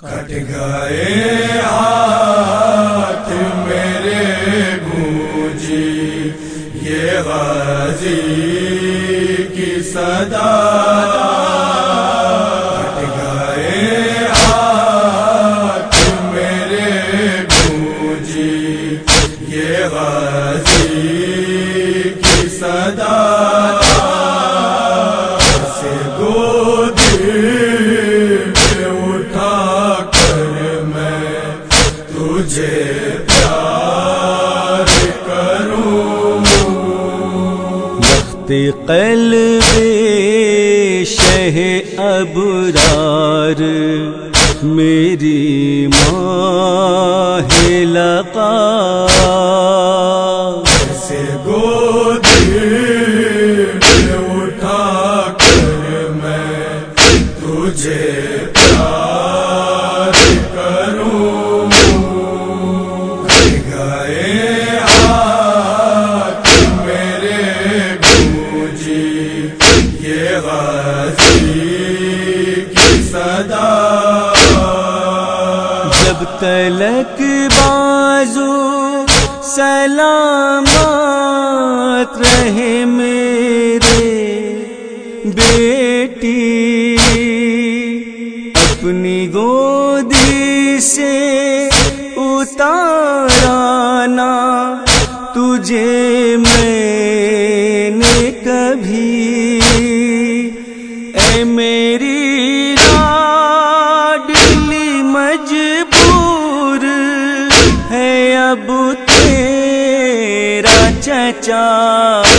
کٹ گئے ہاتھ میرے گونجی یہ غازی کی صدا۔ کٹ گئے ہاتھ میرے گونجی یہ غازی کی صدا۔ قلب شہ ابرار میری ماہ لقا فلک بازو سلامات رہے میرے بیٹی۔ اپنی گودی سے اتارانا تجھے تیرا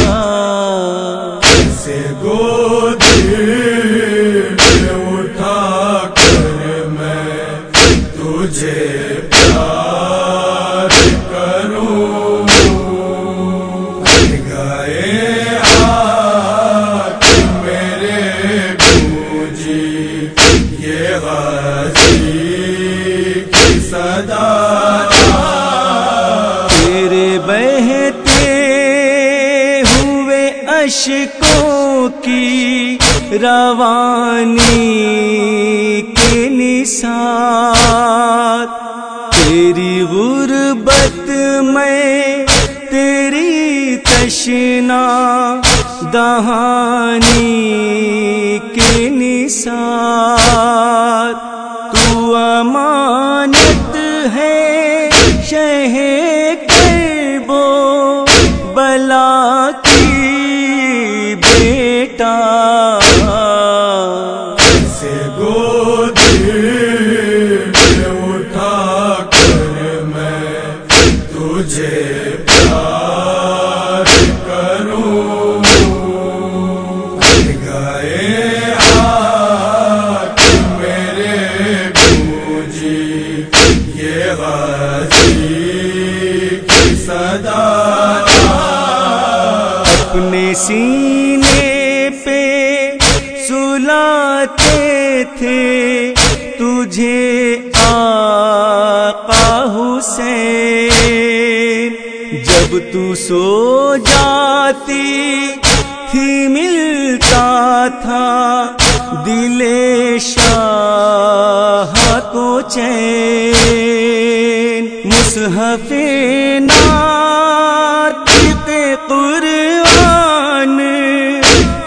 اشکوں کی روانی کے نثار۔ تیری غربت میں تیری تشنا دہانی کے نثار۔ تو امانت ہے شہ بیٹا سلاتے تھے تجھے آقا حسین۔ جب تو سو جاتی تھی، ملتا تھا دل شاہ کو چین۔ مصحف ناطق قرآن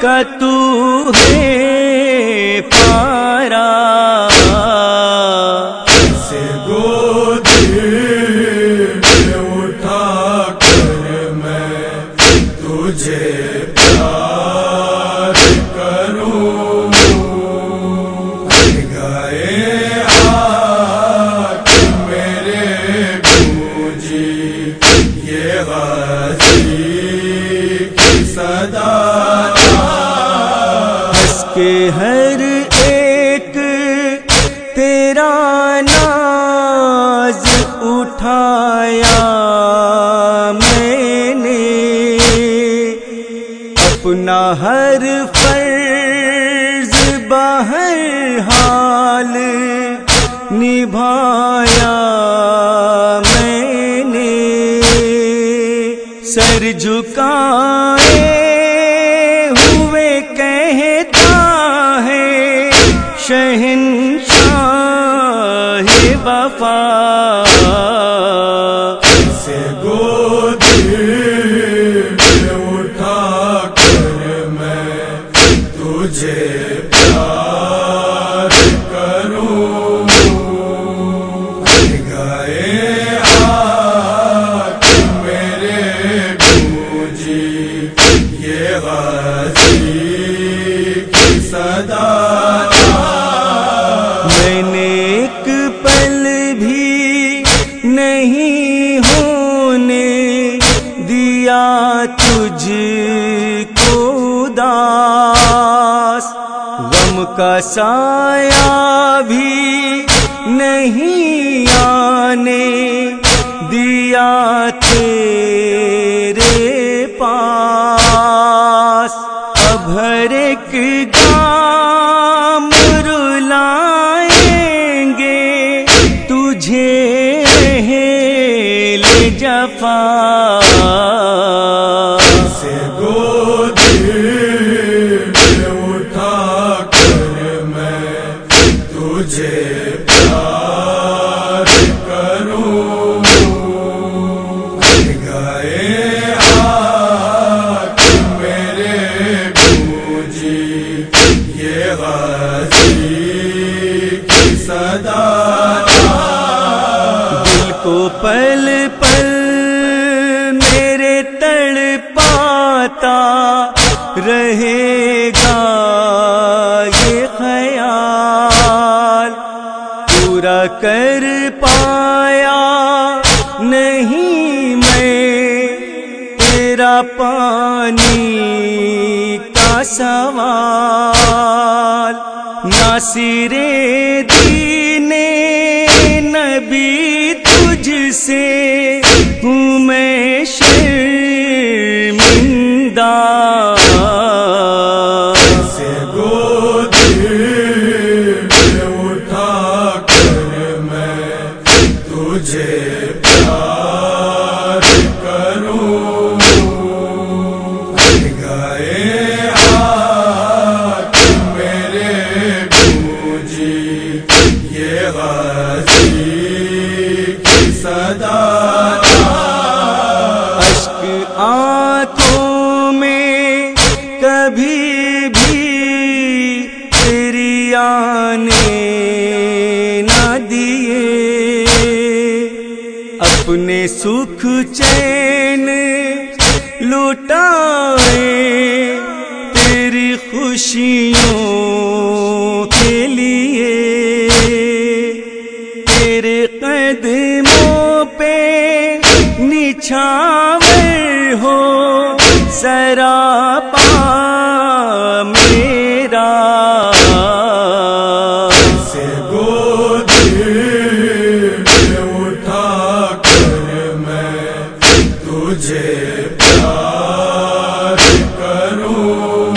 کا تو تیرا ناز اٹھایا میں نے۔ اپنا ہر فرض باہر حال نبھایا میں نے۔ سر جھکائے تجھے پیار کروں ہاتھ میرے گونجی یہ غازی کی صدا میں نے ایک پل بھی نہیں ہونے دیا تجھ کا سایہ بھی نہیں آنے دیا تیرے پاس۔ اب ہر ایک تجھے پیار کروں گائے ہاتھ میرے گونجی یہ غازی کی صدا دل کو پل پل میرے تڑ پاتا رہے۔ کر پایا نہیں میں تیرا پانی کا سوال ناصر دین نبی تجھ سے ہوں میں شرمندہ تجھے پیار کروں۔ گائے ہاتھ میرے گونجی یہ غازی کی صدا۔ اشک آنکھوں میں کبھی بھی تیری آنے سکھ چین لوٹائے تیری خوشیوں کے لیے تیرے قدموں پہ نچھا تجھے پیار کروں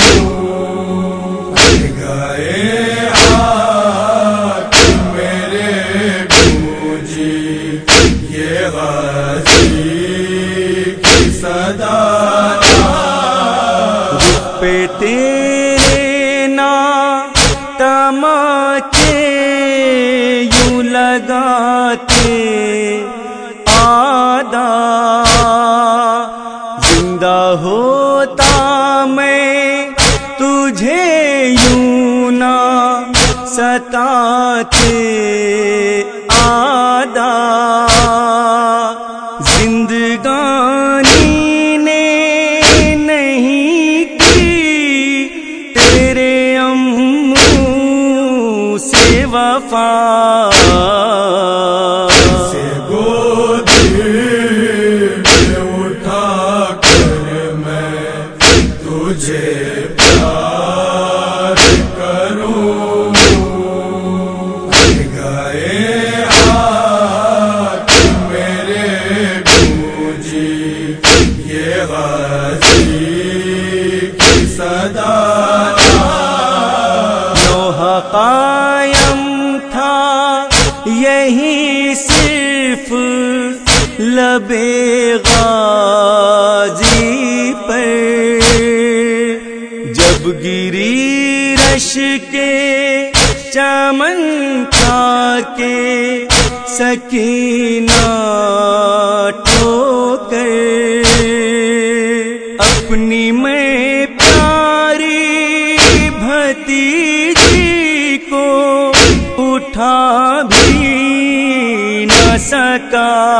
گائے ہاتھ میرے گونجی یہ غازی کی صدا۔ پہ تیرے نا تماچے ستاتے لوہا قائم تھا، یہی صرف لبے غازی پر۔ جب گری رش کے چمن کھا کے سکینہ سکا۔